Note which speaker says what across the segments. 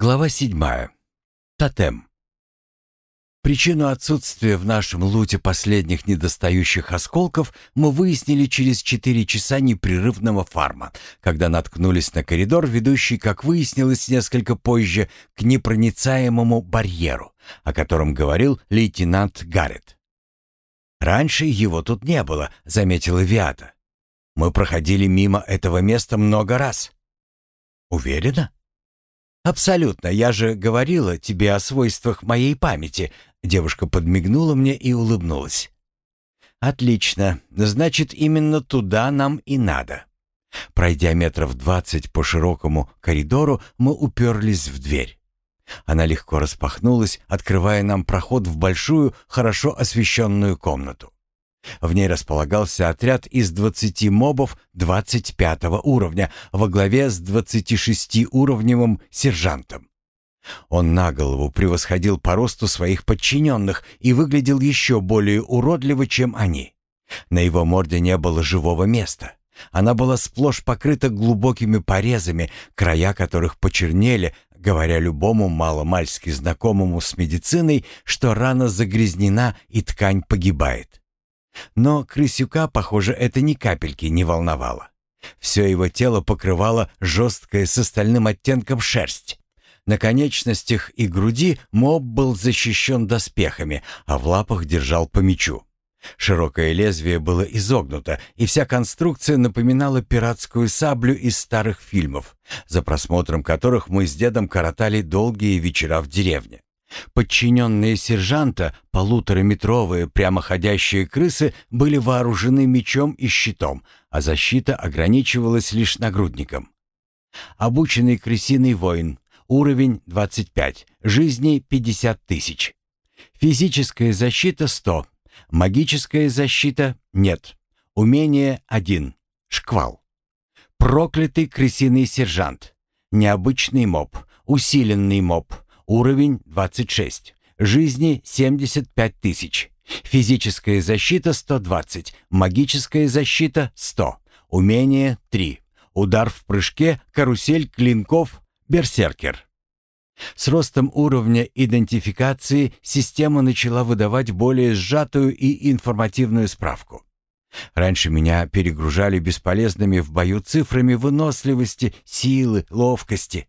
Speaker 1: Глава седьмая. Тотем. Причину отсутствия в нашем луте последних недостающих осколков мы выяснили через четыре часа непрерывного фарма, когда наткнулись на коридор, ведущий, как выяснилось несколько позже, к непроницаемому барьеру, о котором говорил лейтенант Гаррет. «Раньше его тут не было», — заметила Виата. «Мы проходили мимо этого места много раз». «Уверена?» «Абсолютно. Я же говорила тебе о свойствах моей памяти». Девушка подмигнула мне и улыбнулась. «Отлично. Значит, именно туда нам и надо». Пройдя метров двадцать по широкому коридору, мы уперлись в дверь. Она легко распахнулась, открывая нам проход в большую, хорошо освещенную комнату. В ней располагался отряд из 20 мобов 25 уровня во главе с 26-уровневым сержантом. Он на голову превосходил по росту своих подчиненных и выглядел еще более уродливо, чем они. На его морде не было живого места. Она была сплошь покрыта глубокими порезами, края которых почернели, говоря любому маломальски знакомому с медициной, что рана загрязнена и ткань погибает. Но крысюка, похоже, это ни капельки не волновало. Все его тело покрывало жесткая с остальным оттенком шерсть. На конечностях и груди моб был защищен доспехами, а в лапах держал по мечу. Широкое лезвие было изогнуто, и вся конструкция напоминала пиратскую саблю из старых фильмов, за просмотром которых мы с дедом коротали долгие вечера в деревне. Подчиненные сержанта, полутораметровые прямоходящие крысы, были вооружены мечом и щитом, а защита ограничивалась лишь нагрудником. Обученный крысиный воин, уровень 25, жизни 50 тысяч. Физическая защита 100, магическая защита нет, умение 1, шквал. Проклятый крысиный сержант, необычный моб, усиленный моб, Уровень 26. Жизни 75 тысяч. Физическая защита 120. Магическая защита 100. Умение 3. Удар в прыжке, карусель клинков, берсеркер. С ростом уровня идентификации система начала выдавать более сжатую и информативную справку. Раньше меня перегружали бесполезными в бою цифрами выносливости, силы, ловкости.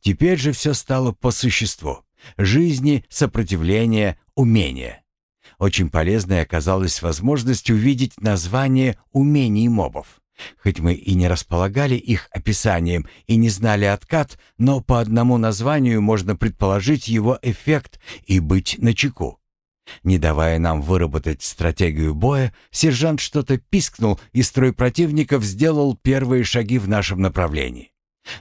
Speaker 1: Теперь же все стало по существу. Жизни, сопротивления, умения. Очень полезной оказалась возможность увидеть название умений мобов. Хоть мы и не располагали их описанием и не знали откат, но по одному названию можно предположить его эффект и быть начеку. Не давая нам выработать стратегию боя, сержант что-то пискнул, и строй противников сделал первые шаги в нашем направлении.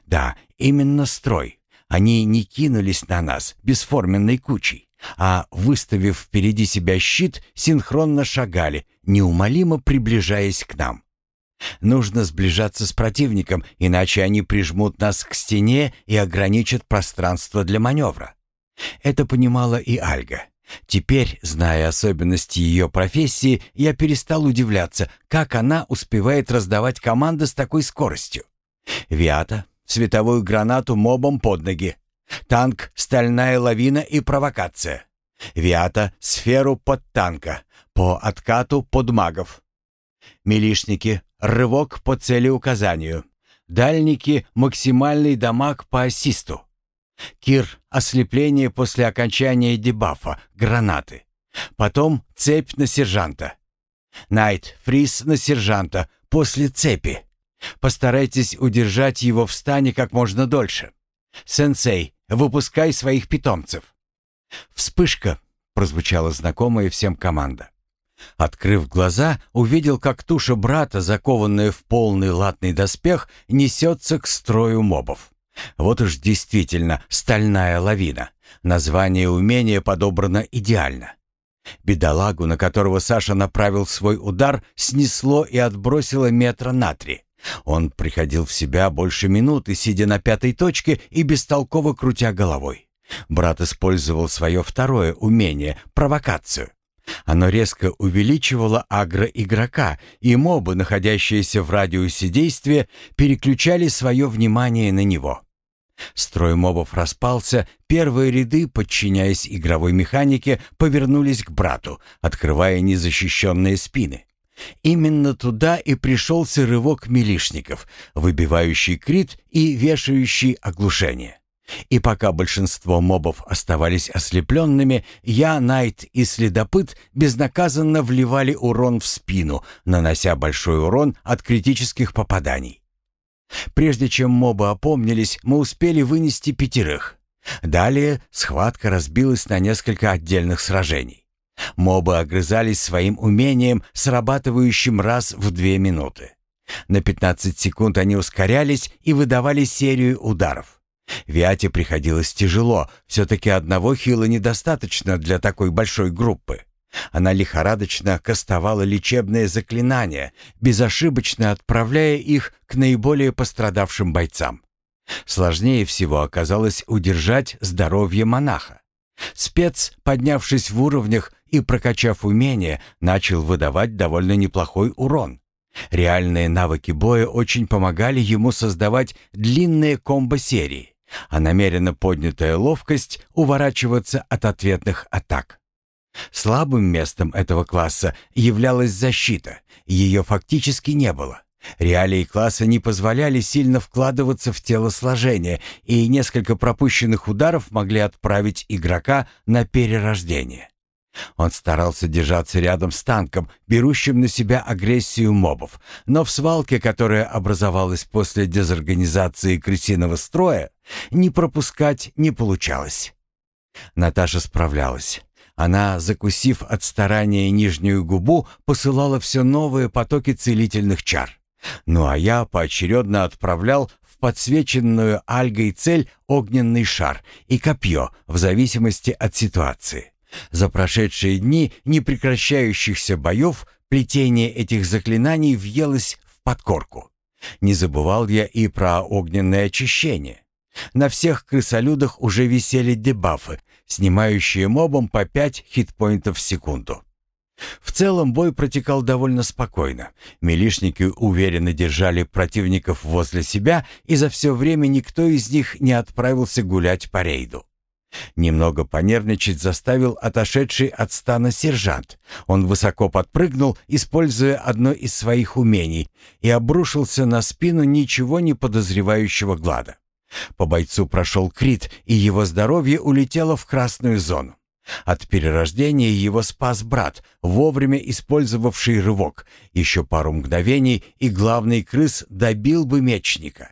Speaker 1: Да, именно строй. Они не кинулись на нас бесформенной кучей, а, выставив впереди себя щит, синхронно шагали, неумолимо приближаясь к нам. Нужно сближаться с противником, иначе они прижмут нас к стене и ограничат пространство для маневра. Это понимала и Альга. Теперь, зная особенности ее профессии, я перестал удивляться, как она успевает раздавать команды с такой скоростью. Виата, световую гранату мобом под ноги. Танк, стальная лавина и провокация. Виата, сферу под танка, по откату под магов. Милишники, рывок по целеуказанию. Дальники, максимальный дамаг по ассисту. Кир, ослепление после окончания дебафа, гранаты. Потом цепь на сержанта. Найт, фриз на сержанта, после цепи. Постарайтесь удержать его в стане как можно дольше. Сенсей, выпускай своих питомцев. Вспышка, прозвучала знакомая всем команда. Открыв глаза, увидел, как туша брата, закованная в полный латный доспех, несется к строю мобов. Вот уж действительно стальная лавина. Название умения подобрано идеально. Бедолагу, на которого Саша направил свой удар, снесло и отбросило метра на три. Он приходил в себя больше минуты, сидя на пятой точке и бестолково крутя головой. Брат использовал свое второе умение — провокацию. Оно резко увеличивало агро игрока, и мобы, находящиеся в радиусе действия, переключали свое внимание на него. Строй мобов распался, первые ряды, подчиняясь игровой механике, повернулись к брату, открывая незащищенные спины. Именно туда и пришелся рывок милишников, выбивающий крит и вешающий оглушение. И пока большинство мобов оставались ослепленными, я, Найт и Следопыт безнаказанно вливали урон в спину, нанося большой урон от критических попаданий. Прежде чем мобы опомнились, мы успели вынести пятерых. Далее схватка разбилась на несколько отдельных сражений. Мобы огрызались своим умением, срабатывающим раз в две минуты. На 15 секунд они ускорялись и выдавали серию ударов. Виате приходилось тяжело, все-таки одного хила недостаточно для такой большой группы. Она лихорадочно кастовала лечебные заклинания, безошибочно отправляя их к наиболее пострадавшим бойцам. Сложнее всего оказалось удержать здоровье монаха. Спец, поднявшись в уровнях и прокачав умения, начал выдавать довольно неплохой урон. Реальные навыки боя очень помогали ему создавать длинные комбо-серии, а намеренно поднятая ловкость уворачиваться от ответных атак. Слабым местом этого класса являлась защита. Ее фактически не было. Реалии класса не позволяли сильно вкладываться в телосложение, и несколько пропущенных ударов могли отправить игрока на перерождение. Он старался держаться рядом с танком, берущим на себя агрессию мобов, но в свалке, которая образовалась после дезорганизации крысиного строя, не пропускать не получалось. Наташа справлялась. Она, закусив от старания нижнюю губу, посылала все новые потоки целительных чар. Ну а я поочередно отправлял в подсвеченную альгой цель огненный шар и копье в зависимости от ситуации. За прошедшие дни непрекращающихся боев плетение этих заклинаний въелось в подкорку. Не забывал я и про огненное очищение. На всех крысолюдах уже висели дебафы, снимающие мобом по 5 хитпоинтов в секунду. В целом бой протекал довольно спокойно. Милишники уверенно держали противников возле себя, и за все время никто из них не отправился гулять по рейду. Немного понервничать заставил отошедший от стана сержант. Он высоко подпрыгнул, используя одно из своих умений, и обрушился на спину ничего не подозревающего глада. По бойцу прошел крит, и его здоровье улетело в красную зону. От перерождения его спас брат, вовремя использовавший рывок. Еще пару мгновений, и главный крыс добил бы мечника.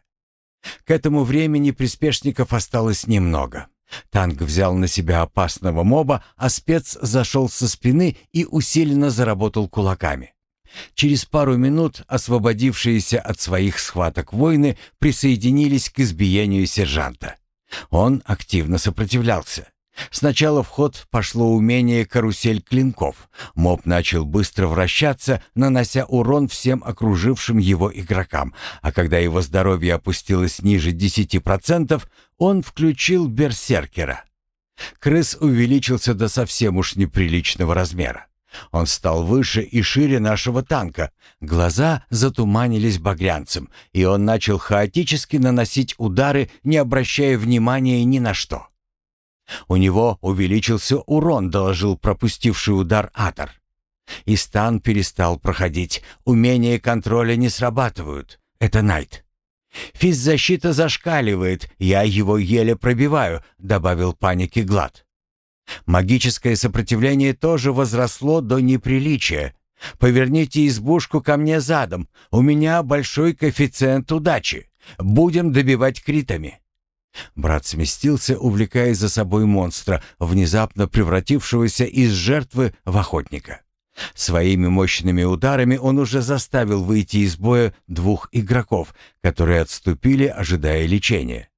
Speaker 1: К этому времени приспешников осталось немного. Танк взял на себя опасного моба, а спец зашел со спины и усиленно заработал кулаками. Через пару минут освободившиеся от своих схваток воины присоединились к избиению сержанта. Он активно сопротивлялся. Сначала в ход пошло умение карусель клинков. Моб начал быстро вращаться, нанося урон всем окружившим его игрокам, а когда его здоровье опустилось ниже 10%, он включил берсеркера. Крыс увеличился до совсем уж неприличного размера. Он стал выше и шире нашего танка. Глаза затуманились багрянцем, и он начал хаотически наносить удары, не обращая внимания ни на что. У него увеличился урон, доложил пропустивший удар Атор. И стан перестал проходить. Умения контроля не срабатывают. Это Найт. «Физзащита зашкаливает, я его еле пробиваю», — добавил паники Глад. Магическое сопротивление тоже возросло до неприличия. Поверните избушку ко мне задом. У меня большой коэффициент удачи. Будем добивать критами. Брат сместился, увлекая за собой монстра, внезапно превратившегося из жертвы в охотника. Своими мощными ударами он уже заставил выйти из боя двух игроков, которые отступили, ожидая лечения.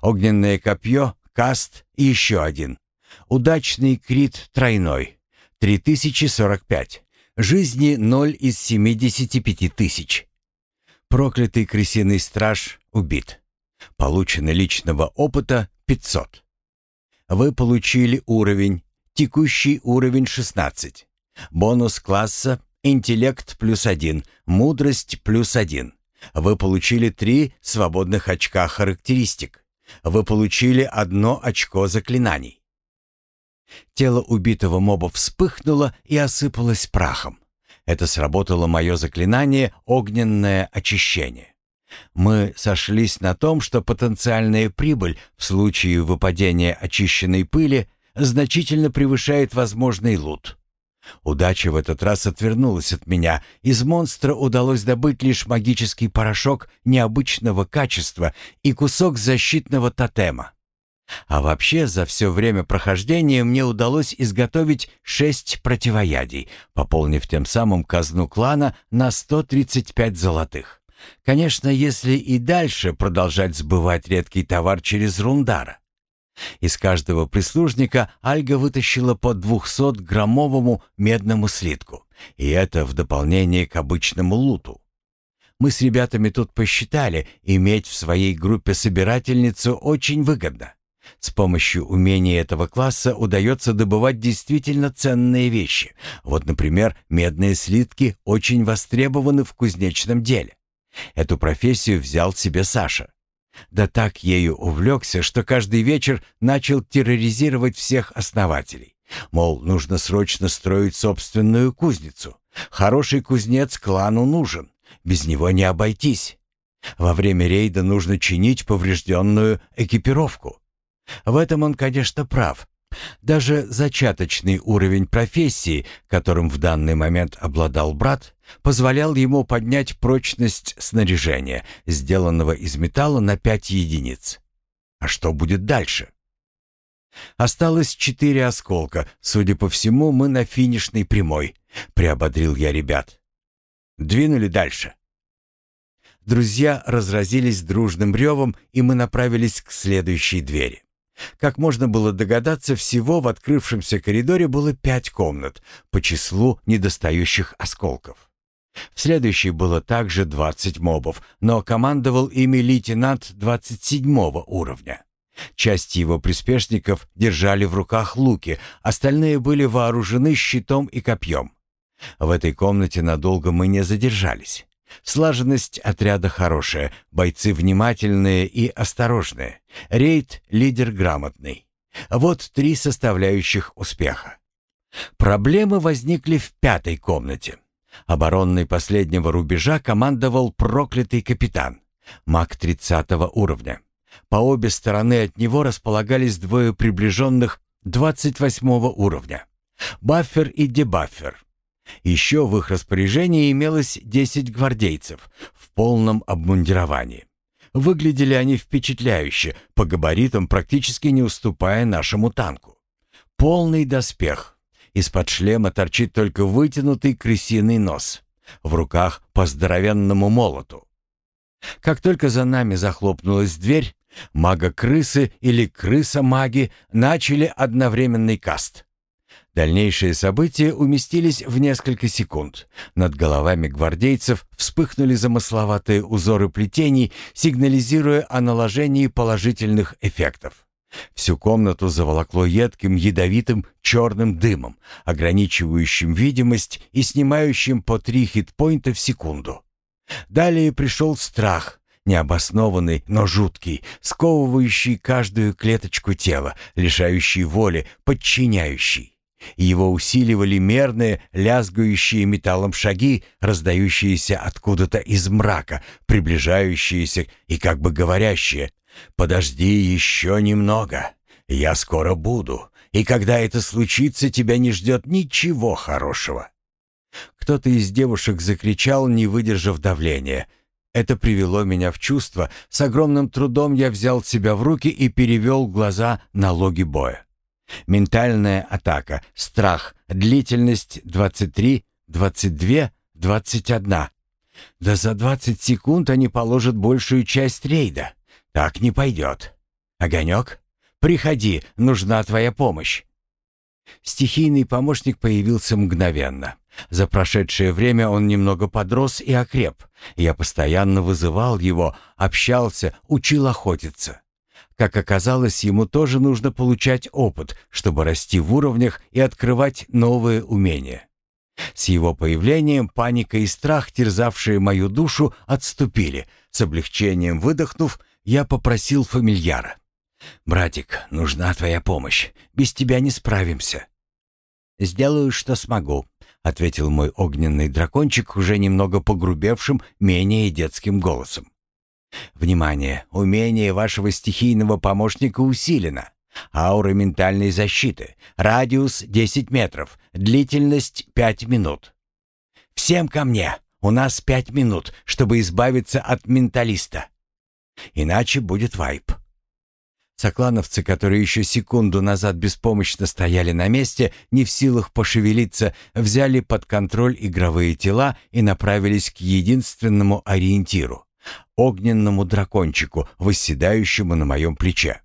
Speaker 1: Огненное копье, каст и еще один. Удачный крит тройной. 3045. Жизни 0 из 75 тысяч. Проклятый крысиный страж убит. Получено личного опыта 500. Вы получили уровень, текущий уровень 16. Бонус класса интеллект плюс 1, мудрость плюс 1. Вы получили 3 свободных очка характеристик. Вы получили одно очко заклинаний. Тело убитого моба вспыхнуло и осыпалось прахом. Это сработало мое заклинание «Огненное очищение». Мы сошлись на том, что потенциальная прибыль в случае выпадения очищенной пыли значительно превышает возможный лут. Удача в этот раз отвернулась от меня. Из монстра удалось добыть лишь магический порошок необычного качества и кусок защитного тотема. А вообще, за все время прохождения мне удалось изготовить шесть противоядий, пополнив тем самым казну клана на 135 золотых. Конечно, если и дальше продолжать сбывать редкий товар через Рундара. Из каждого прислужника Альга вытащила по 200-граммовому медному слитку, и это в дополнение к обычному луту. Мы с ребятами тут посчитали, иметь в своей группе собирательницу очень выгодно. С помощью умений этого класса удается добывать действительно ценные вещи. Вот, например, медные слитки очень востребованы в кузнечном деле. Эту профессию взял себе Саша. Да так ею увлекся, что каждый вечер начал терроризировать всех основателей. Мол, нужно срочно строить собственную кузницу. Хороший кузнец клану нужен. Без него не обойтись. Во время рейда нужно чинить поврежденную экипировку. В этом он, конечно, прав. Даже зачаточный уровень профессии, которым в данный момент обладал брат, позволял ему поднять прочность снаряжения, сделанного из металла на 5 единиц. А что будет дальше? Осталось четыре осколка. Судя по всему, мы на финишной прямой, приободрил я ребят. Двинули дальше. Друзья разразились дружным ревом, и мы направились к следующей двери. Как можно было догадаться, всего в открывшемся коридоре было пять комнат по числу недостающих осколков. В следующей было также 20 мобов, но командовал ими лейтенант 27 уровня. Часть его приспешников держали в руках луки, остальные были вооружены щитом и копьем. В этой комнате надолго мы не задержались. Слаженность отряда хорошая, бойцы внимательные и осторожные. Рейд — лидер грамотный. Вот три составляющих успеха. Проблемы возникли в пятой комнате. Оборонной последнего рубежа командовал проклятый капитан, маг 30 уровня. По обе стороны от него располагались двое приближенных 28 уровня. Баффер и дебаффер. Еще в их распоряжении имелось 10 гвардейцев в полном обмундировании. Выглядели они впечатляюще, по габаритам практически не уступая нашему танку. Полный доспех. Из-под шлема торчит только вытянутый крысиный нос. В руках по здоровенному молоту. Как только за нами захлопнулась дверь, мага-крысы или крыса-маги начали одновременный каст. Дальнейшие события уместились в несколько секунд. Над головами гвардейцев вспыхнули замысловатые узоры плетений, сигнализируя о наложении положительных эффектов. Всю комнату заволокло едким ядовитым черным дымом, ограничивающим видимость и снимающим по три хитпоинта в секунду. Далее пришел страх, необоснованный, но жуткий, сковывающий каждую клеточку тела, лишающий воли, подчиняющий. Его усиливали мерные, лязгающие металлом шаги, раздающиеся откуда-то из мрака, приближающиеся и как бы говорящие «Подожди еще немного, я скоро буду, и когда это случится, тебя не ждет ничего хорошего». Кто-то из девушек закричал, не выдержав давления. Это привело меня в чувство. С огромным трудом я взял себя в руки и перевел глаза на логи боя. Ментальная атака, страх, длительность 23, 22, 21. Да за 20 секунд они положат большую часть рейда. Так не пойдет. Огонек, приходи, нужна твоя помощь. Стихийный помощник появился мгновенно. За прошедшее время он немного подрос и окреп. Я постоянно вызывал его, общался, учил охотиться. Как оказалось, ему тоже нужно получать опыт, чтобы расти в уровнях и открывать новые умения. С его появлением паника и страх, терзавшие мою душу, отступили. С облегчением выдохнув, я попросил фамильяра. «Братик, нужна твоя помощь. Без тебя не справимся». «Сделаю, что смогу», — ответил мой огненный дракончик уже немного погрубевшим, менее детским голосом. «Внимание! Умение вашего стихийного помощника усилено. Аура ментальной защиты. Радиус 10 метров. Длительность 5 минут. Всем ко мне! У нас 5 минут, чтобы избавиться от менталиста. Иначе будет вайп». Соклановцы, которые еще секунду назад беспомощно стояли на месте, не в силах пошевелиться, взяли под контроль игровые тела и направились к единственному ориентиру — огненному дракончику, восседающему на моем плече.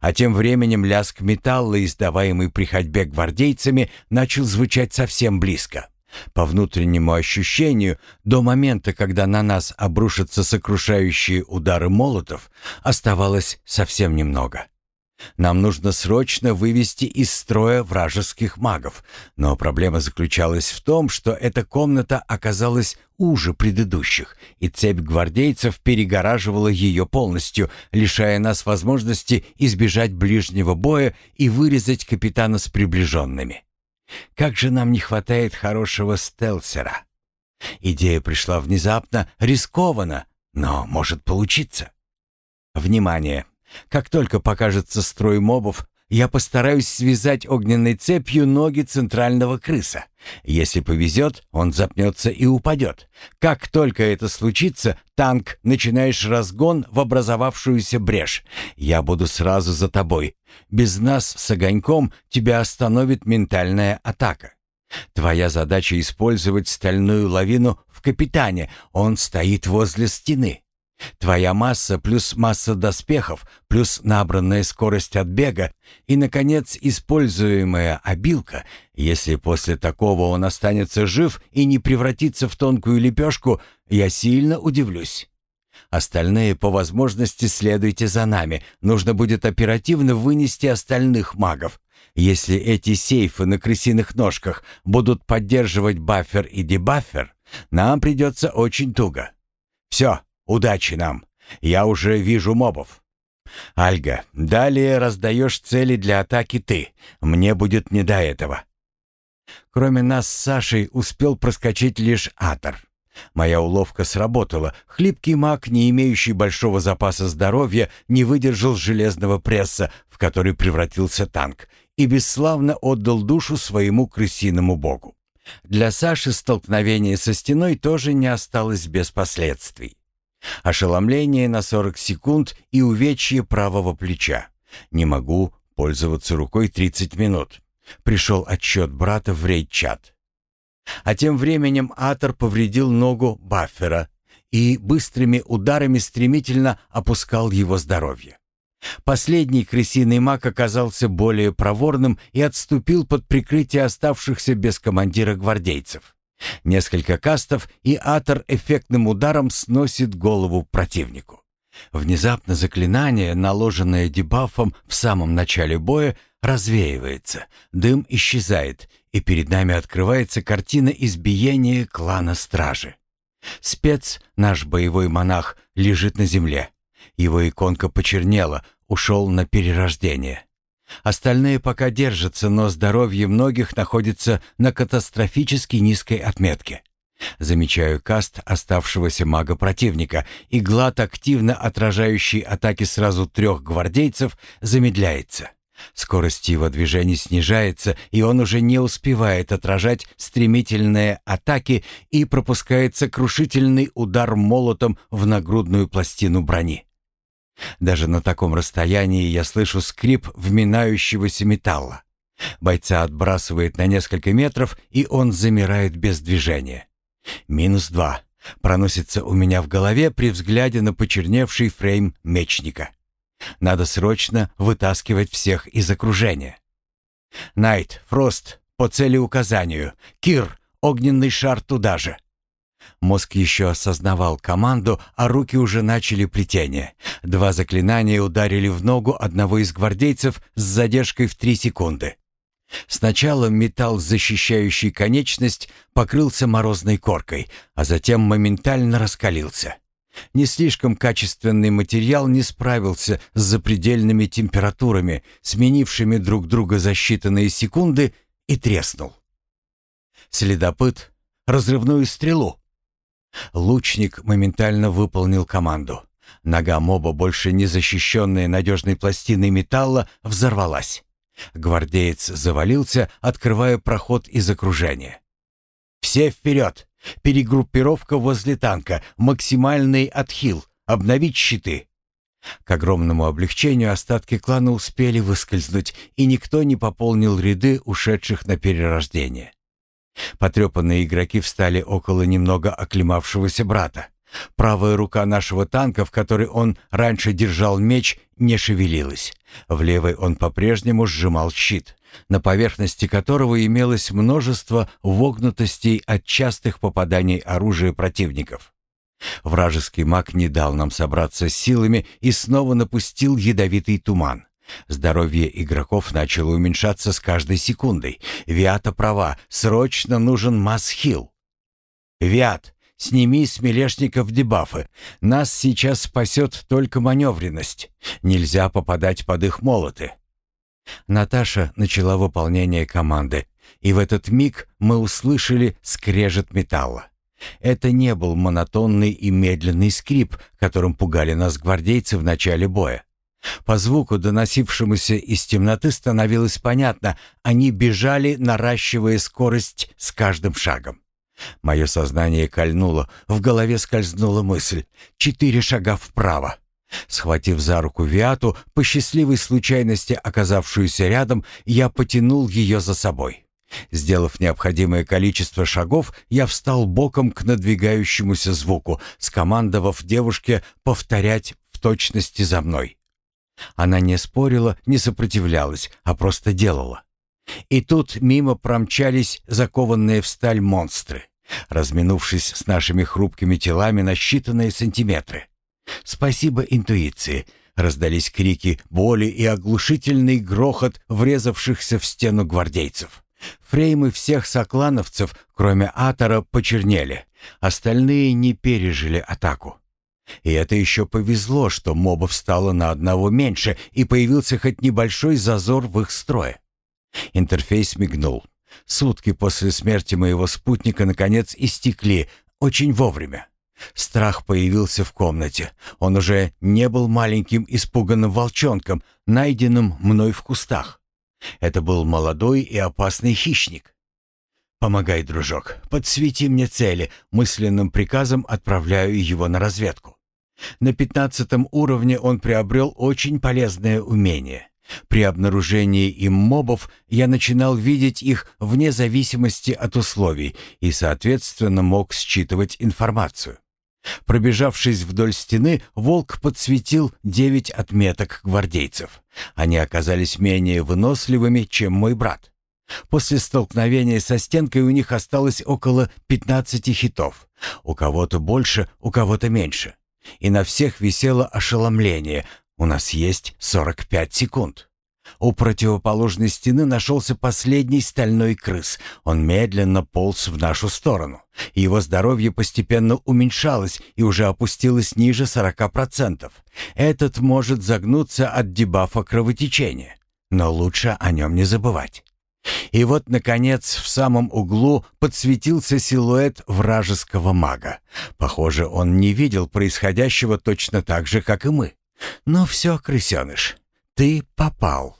Speaker 1: А тем временем лязг металла, издаваемый при ходьбе гвардейцами, начал звучать совсем близко. По внутреннему ощущению, до момента, когда на нас обрушатся сокрушающие удары молотов, оставалось совсем немного. Нам нужно срочно вывести из строя вражеских магов, но проблема заключалась в том, что эта комната оказалась уже предыдущих, и цепь гвардейцев перегораживала ее полностью, лишая нас возможности избежать ближнего боя и вырезать капитана с приближенными. Как же нам не хватает хорошего стелсера. Идея пришла внезапно, рискованно, но может получиться. Внимание! Как только покажется строй мобов, я постараюсь связать огненной цепью ноги центрального крыса. Если повезет, он запнется и упадет. Как только это случится, танк, начинаешь разгон в образовавшуюся брешь. Я буду сразу за тобой. Без нас с огоньком тебя остановит ментальная атака. Твоя задача использовать стальную лавину в капитане. Он стоит возле стены. Твоя масса плюс масса доспехов, плюс набранная скорость от бега и, наконец, используемая обилка, если после такого он останется жив и не превратится в тонкую лепешку, я сильно удивлюсь. Остальные по возможности следуйте за нами. Нужно будет оперативно вынести остальных магов. Если эти сейфы на крысиных ножках будут поддерживать баффер и дебаффер, нам придется очень туго. Все, Удачи нам. Я уже вижу мобов. Альга, далее раздаешь цели для атаки ты. Мне будет не до этого. Кроме нас с Сашей успел проскочить лишь Атор. Моя уловка сработала. Хлипкий маг, не имеющий большого запаса здоровья, не выдержал железного пресса, в который превратился танк, и бесславно отдал душу своему крысиному богу. Для Саши столкновение со стеной тоже не осталось без последствий. Ошеломление на 40 секунд и увечье правого плеча. Не могу пользоваться рукой 30 минут. Пришел отчет брата в рейд-чат. А тем временем Атор повредил ногу Баффера и быстрыми ударами стремительно опускал его здоровье. Последний крысиный маг оказался более проворным и отступил под прикрытие оставшихся без командира гвардейцев. Несколько кастов, и Атор эффектным ударом сносит голову противнику. Внезапно заклинание, наложенное дебафом в самом начале боя, развеивается, дым исчезает, и перед нами открывается картина избиения клана Стражи. Спец, наш боевой монах, лежит на земле. Его иконка почернела, ушел на перерождение. Остальные пока держатся, но здоровье многих находится на катастрофически низкой отметке. Замечаю каст оставшегося мага противника, и глад, активно отражающий атаки сразу трех гвардейцев, замедляется. Скорость его движений снижается, и он уже не успевает отражать стремительные атаки и пропускает сокрушительный удар молотом в нагрудную пластину брони. Даже на таком расстоянии я слышу скрип вминающегося металла. Бойца отбрасывает на несколько метров, и он замирает без движения. Минус два. Проносится у меня в голове при взгляде на почерневший фрейм мечника. Надо срочно вытаскивать всех из окружения. Найт, Фрост, по цели указанию. Кир, огненный шар туда же. Мозг еще осознавал команду, а руки уже начали плетение. Два заклинания ударили в ногу одного из гвардейцев с задержкой в три секунды. Сначала металл, защищающий конечность, покрылся морозной коркой, а затем моментально раскалился. Не слишком качественный материал не справился с запредельными температурами, сменившими друг друга за считанные секунды, и треснул. Следопыт — разрывную стрелу. Лучник моментально выполнил команду. Нога моба, больше не защищенная надежной пластиной металла, взорвалась. Гвардеец завалился, открывая проход из окружения. «Все вперед! Перегруппировка возле танка, максимальный отхил, обновить щиты!» К огромному облегчению остатки клана успели выскользнуть, и никто не пополнил ряды ушедших на перерождение. Потрепанные игроки встали около немного оклемавшегося брата. Правая рука нашего танка, в которой он раньше держал меч, не шевелилась. В левой он по-прежнему сжимал щит, на поверхности которого имелось множество вогнутостей от частых попаданий оружия противников. Вражеский маг не дал нам собраться с силами и снова напустил ядовитый туман. Здоровье игроков начало уменьшаться с каждой секундой. Виата права, срочно нужен масс-хилл. «Виат, сними с мелешников дебафы. Нас сейчас спасет только маневренность. Нельзя попадать под их молоты». Наташа начала выполнение команды, и в этот миг мы услышали скрежет металла. Это не был монотонный и медленный скрип, которым пугали нас гвардейцы в начале боя. По звуку, доносившемуся из темноты, становилось понятно, они бежали, наращивая скорость с каждым шагом. Мое сознание кольнуло, в голове скользнула мысль. Четыре шага вправо. Схватив за руку Виату, по счастливой случайности оказавшуюся рядом, я потянул ее за собой. Сделав необходимое количество шагов, я встал боком к надвигающемуся звуку, скомандовав девушке повторять в точности за мной. Она не спорила, не сопротивлялась, а просто делала. И тут мимо промчались закованные в сталь монстры, разминувшись с нашими хрупкими телами на считанные сантиметры. «Спасибо интуиции!» — раздались крики боли и оглушительный грохот врезавшихся в стену гвардейцев. Фреймы всех соклановцев, кроме Атора, почернели. Остальные не пережили атаку. И это еще повезло, что мобов стало на одного меньше, и появился хоть небольшой зазор в их строе. Интерфейс мигнул. Сутки после смерти моего спутника наконец истекли, очень вовремя. Страх появился в комнате. Он уже не был маленьким испуганным волчонком, найденным мной в кустах. Это был молодой и опасный хищник. «Помогай, дружок, подсвети мне цели», мысленным приказом отправляю его на разведку. На пятнадцатом уровне он приобрел очень полезное умение. При обнаружении им мобов я начинал видеть их вне зависимости от условий и, соответственно, мог считывать информацию. Пробежавшись вдоль стены, волк подсветил девять отметок гвардейцев. Они оказались менее выносливыми, чем мой брат. После столкновения со стенкой у них осталось около пятнадцати хитов. У кого-то больше, у кого-то меньше. И на всех висело ошеломление. У нас есть сорок пять секунд. У противоположной стены нашелся последний стальной крыс. Он медленно полз в нашу сторону. Его здоровье постепенно уменьшалось и уже опустилось ниже 40%. Этот может загнуться от дебафа кровотечения. Но лучше о нем не забывать. И вот, наконец, в самом углу подсветился силуэт вражеского мага. Похоже, он не видел происходящего точно так же, как и мы. «Ну все, крысеныш, ты попал».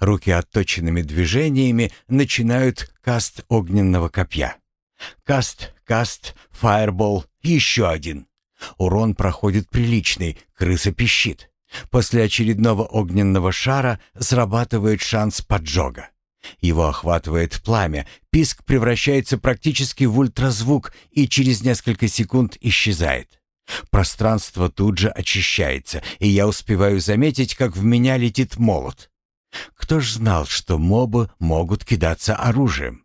Speaker 1: Руки отточенными движениями начинают каст огненного копья. Каст, каст, фаербол, еще один. Урон проходит приличный, крыса пищит. После очередного огненного шара срабатывает шанс поджога. Его охватывает пламя, писк превращается практически в ультразвук и через несколько секунд исчезает. Пространство тут же очищается, и я успеваю заметить, как в меня летит молот. Кто ж знал, что мобы могут кидаться оружием?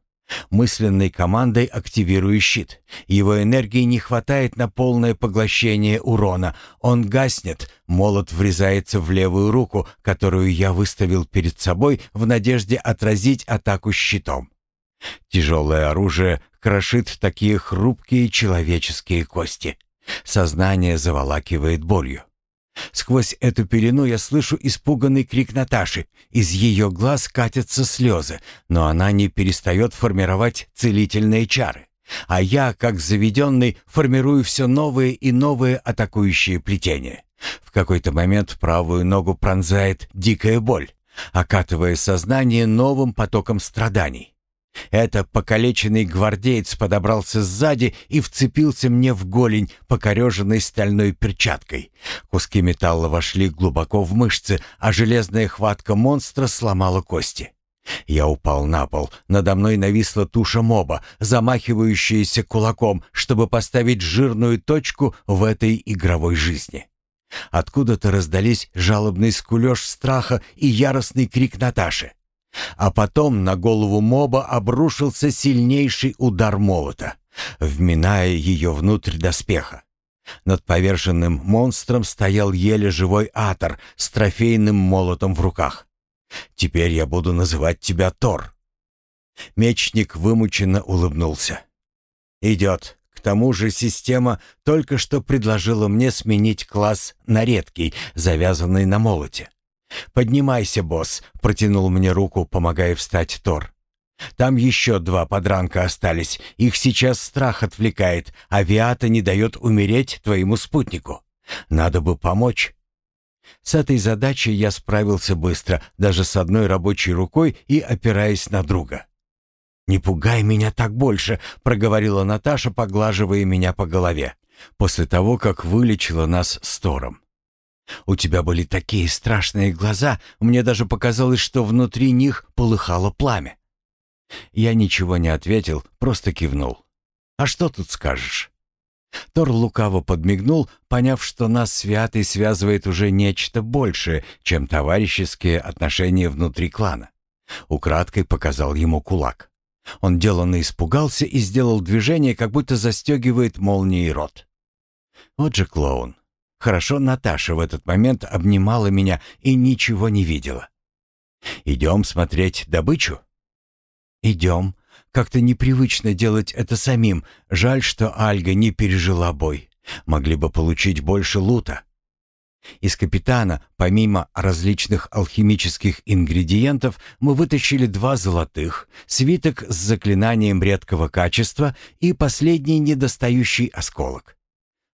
Speaker 1: Мысленной командой активирую щит. Его энергии не хватает на полное поглощение урона. Он гаснет, молот врезается в левую руку, которую я выставил перед собой в надежде отразить атаку щитом. Тяжелое оружие крошит такие хрупкие человеческие кости. Сознание заволакивает болью. Сквозь эту пелену я слышу испуганный крик Наташи. Из ее глаз катятся слезы, но она не перестает формировать целительные чары. А я, как заведенный, формирую все новые и новые атакующие плетения. В какой-то момент правую ногу пронзает дикая боль, окатывая сознание новым потоком страданий. Это покалеченный гвардеец подобрался сзади и вцепился мне в голень, покореженной стальной перчаткой. Куски металла вошли глубоко в мышцы, а железная хватка монстра сломала кости. Я упал на пол. Надо мной нависла туша моба, замахивающаяся кулаком, чтобы поставить жирную точку в этой игровой жизни. Откуда-то раздались жалобный скулёж страха и яростный крик Наташи. А потом на голову моба обрушился сильнейший удар молота, вминая ее внутрь доспеха. Над поверженным монстром стоял еле живой Атор с трофейным молотом в руках. «Теперь я буду называть тебя Тор». Мечник вымученно улыбнулся. «Идет. К тому же система только что предложила мне сменить класс на редкий, завязанный на молоте. «Поднимайся, босс», — протянул мне руку, помогая встать Тор. «Там еще два подранка остались. Их сейчас страх отвлекает, а Виата не дает умереть твоему спутнику. Надо бы помочь». С этой задачей я справился быстро, даже с одной рабочей рукой и опираясь на друга. «Не пугай меня так больше», — проговорила Наташа, поглаживая меня по голове, после того, как вылечила нас с Тором. У тебя были такие страшные глаза, мне даже показалось, что внутри них полыхало пламя. Я ничего не ответил, просто кивнул. А что тут скажешь? Тор лукаво подмигнул, поняв, что нас с Виатой связывает уже нечто большее, чем товарищеские отношения внутри клана. Украдкой показал ему кулак. Он деланно испугался и сделал движение, как будто застегивает молнией рот. Вот же клоун. Хорошо Наташа в этот момент обнимала меня и ничего не видела. «Идем смотреть добычу?» «Идем. Как-то непривычно делать это самим. Жаль, что Альга не пережила бой. Могли бы получить больше лута». Из капитана, помимо различных алхимических ингредиентов, мы вытащили два золотых, свиток с заклинанием редкого качества и последний недостающий осколок.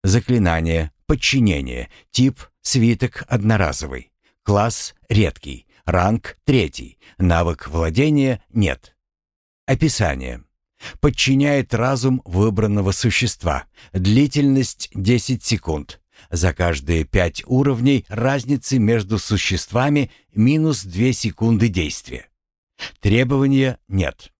Speaker 1: Заклинание Подчинение. Тип – свиток одноразовый. Класс – редкий. Ранг – третий. Навык владения – нет. Описание. Подчиняет разум выбранного существа. Длительность – 10 секунд. За каждые 5 уровней разницы между существами минус 2 секунды действия. Требования нет.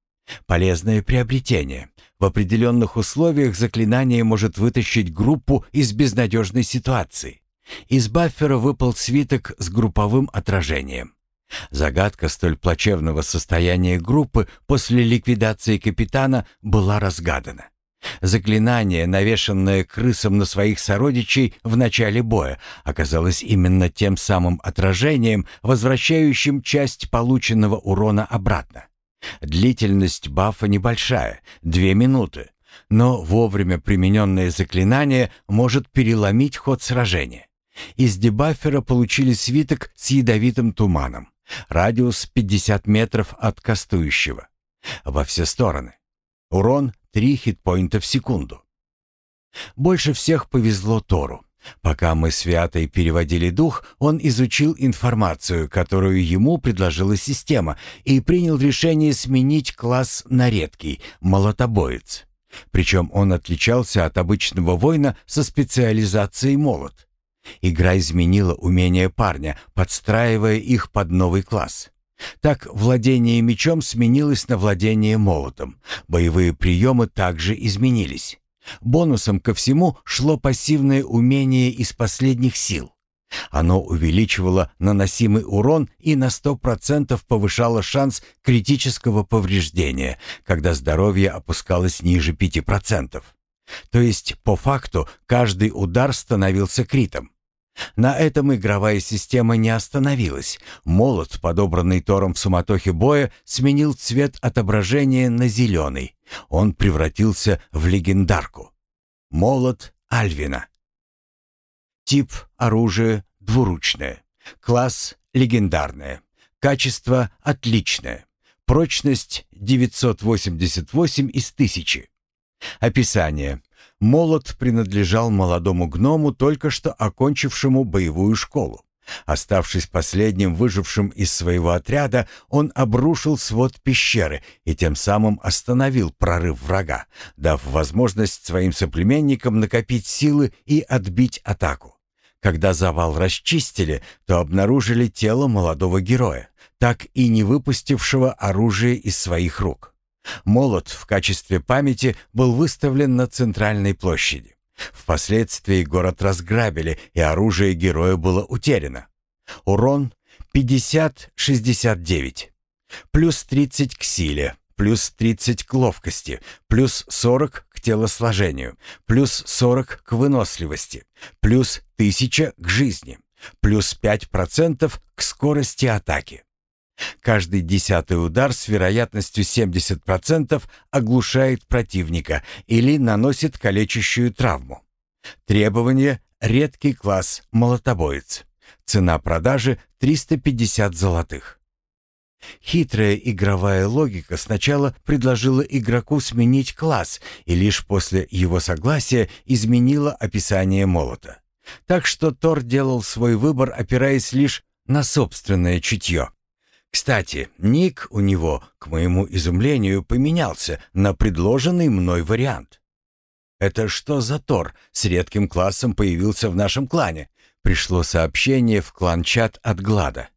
Speaker 1: Полезное приобретение. В определенных условиях заклинание может вытащить группу из безнадежной ситуации. Из баффера выпал свиток с групповым отражением. Загадка столь плачевного состояния группы после ликвидации капитана была разгадана. Заклинание, навешанное крысом на своих сородичей в начале боя, оказалось именно тем самым отражением, возвращающим часть полученного урона обратно. Длительность бафа небольшая, две минуты, но вовремя примененное заклинание может переломить ход сражения. Из дебафера получили свиток с ядовитым туманом. Радиус 50 метров от кастующего. Во все стороны. Урон 3 хитпоинта в секунду. Больше всех повезло Тору. Пока мы с Виатой переводили дух, он изучил информацию, которую ему предложила система, и принял решение сменить класс на редкий — молотобоец. Причем он отличался от обычного воина со специализацией молот. Игра изменила умения парня, подстраивая их под новый класс. Так владение мечом сменилось на владение молотом. Боевые приемы также изменились. Бонусом ко всему шло пассивное умение из последних сил. Оно увеличивало наносимый урон и на 100% повышало шанс критического повреждения, когда здоровье опускалось ниже 5%. То есть, по факту, каждый удар становился критом. На этом игровая система не остановилась. Молот, подобранный Тором в суматохе боя, сменил цвет отображения на зеленый. Он превратился в легендарку. Молот Альвина. Тип оружия двуручное. Класс легендарное. Качество отличное. Прочность 988 из 1000. Описание. Молот принадлежал молодому гному, только что окончившему боевую школу. Оставшись последним выжившим из своего отряда, он обрушил свод пещеры и тем самым остановил прорыв врага, дав возможность своим соплеменникам накопить силы и отбить атаку. Когда завал расчистили, то обнаружили тело молодого героя, так и не выпустившего оружие из своих рук. Молот в качестве памяти был выставлен на центральной площади. Впоследствии город разграбили, и оружие героя было утеряно. Урон 50-69. Плюс 30 к силе, плюс 30 к ловкости, плюс 40 к телосложению, плюс 40 к выносливости, плюс 1000 к жизни, плюс 5% к скорости атаки. Каждый десятый удар с вероятностью 70% оглушает противника или наносит калечащую травму. Требование – редкий класс молотобоец. Цена продажи – 350 золотых. Хитрая игровая логика сначала предложила игроку сменить класс и лишь после его согласия изменила описание молота. Так что Тор делал свой выбор, опираясь лишь на собственное чутье. Кстати, ник у него, к моему изумлению, поменялся на предложенный мной вариант. «Это что за Тор с редким классом появился в нашем клане?» Пришло сообщение в клан-чат от Глада.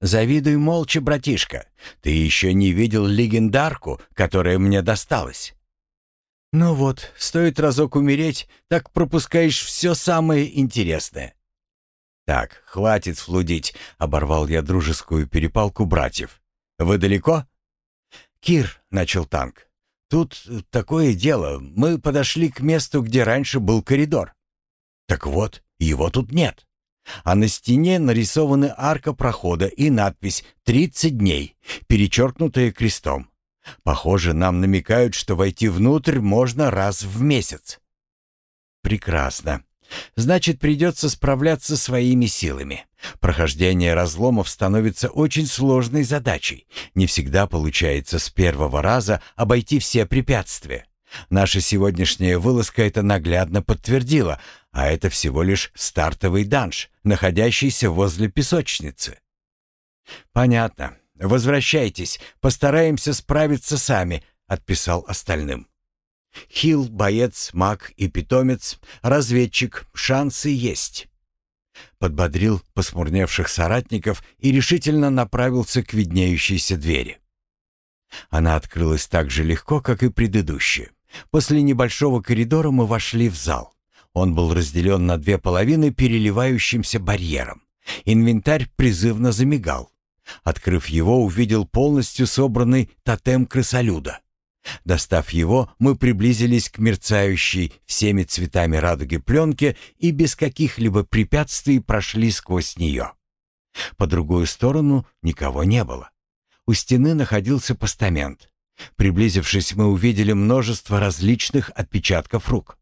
Speaker 1: «Завидуй молча, братишка. Ты еще не видел легендарку, которая мне досталась». «Ну вот, стоит разок умереть, так пропускаешь все самое интересное. «Так, хватит флудить», — оборвал я дружескую перепалку братьев. «Вы далеко?» «Кир», — начал танк. «Тут такое дело. Мы подошли к месту, где раньше был коридор. Так вот, его тут нет. А на стене нарисованы арка прохода и надпись «30 дней», перечеркнутая крестом. Похоже, нам намекают, что войти внутрь можно раз в месяц. Прекрасно. Значит, придется справляться своими силами. Прохождение разломов становится очень сложной задачей. Не всегда получается с первого раза обойти все препятствия. Наша сегодняшняя вылазка это наглядно подтвердила, а это всего лишь стартовый данж, находящийся возле песочницы. «Понятно. Возвращайтесь, постараемся справиться сами», — отписал остальным. Хил, боец, маг и питомец, разведчик, шансы есть. Подбодрил посмурневших соратников и решительно направился к виднеющейся двери. Она открылась так же легко, как и предыдущая. После небольшого коридора мы вошли в зал. Он был разделен на две половины переливающимся барьером. Инвентарь призывно замигал. Открыв его, увидел полностью собранный тотем крысолюда. Достав его, мы приблизились к мерцающей всеми цветами радуги пленке и без каких-либо препятствий прошли сквозь нее. По другую сторону никого не было. У стены находился постамент. Приблизившись, мы увидели множество различных отпечатков рук.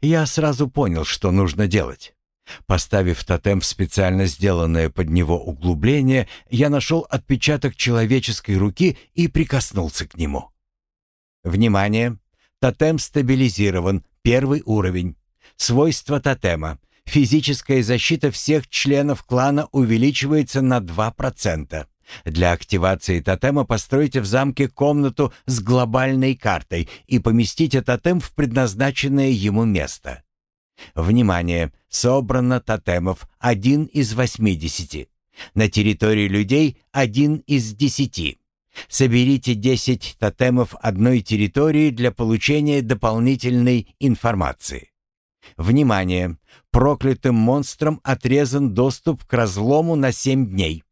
Speaker 1: Я сразу понял, что нужно делать. Поставив тотем в специально сделанное под него углубление, я нашел отпечаток человеческой руки и прикоснулся к нему. Внимание! Тотем стабилизирован. Первый уровень. Свойства тотема. Физическая защита всех членов клана увеличивается на 2%. Для активации тотема постройте в замке комнату с глобальной картой и поместите тотем в предназначенное ему место. Внимание! Собрано тотемов один из 80. На территории людей один из 10. Соберите 10 тотемов одной территории для получения дополнительной информации. Внимание! Проклятым монстрам отрезан доступ к разлому на 7 дней.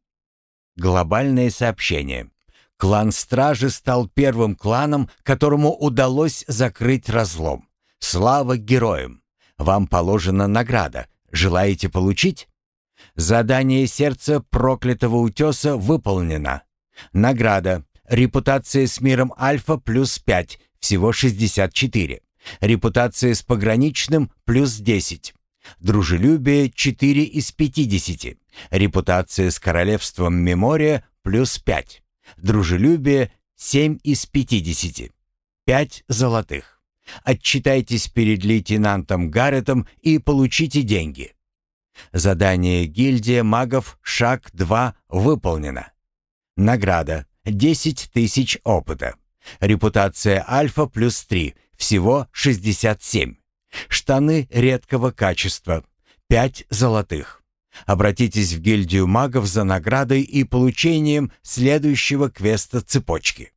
Speaker 1: Глобальное сообщение. Клан Стражи стал первым кланом, которому удалось закрыть разлом. Слава героям! Вам положена награда. Желаете получить? Задание сердца проклятого утеса выполнено. Награда. Репутация с миром Альфа плюс 5, всего 64. Репутация с пограничным плюс 10. Дружелюбие 4 из 50. Репутация с королевством Мемория плюс 5. Дружелюбие 7 из 50. 5 золотых. Отчитайтесь перед лейтенантом Гарретом и получите деньги. Задание гильдия магов шаг 2 выполнено. Награда 10 тысяч опыта. Репутация альфа плюс 3, всего 67. Штаны редкого качества, 5 золотых. Обратитесь в гильдию магов за наградой и получением следующего квеста цепочки.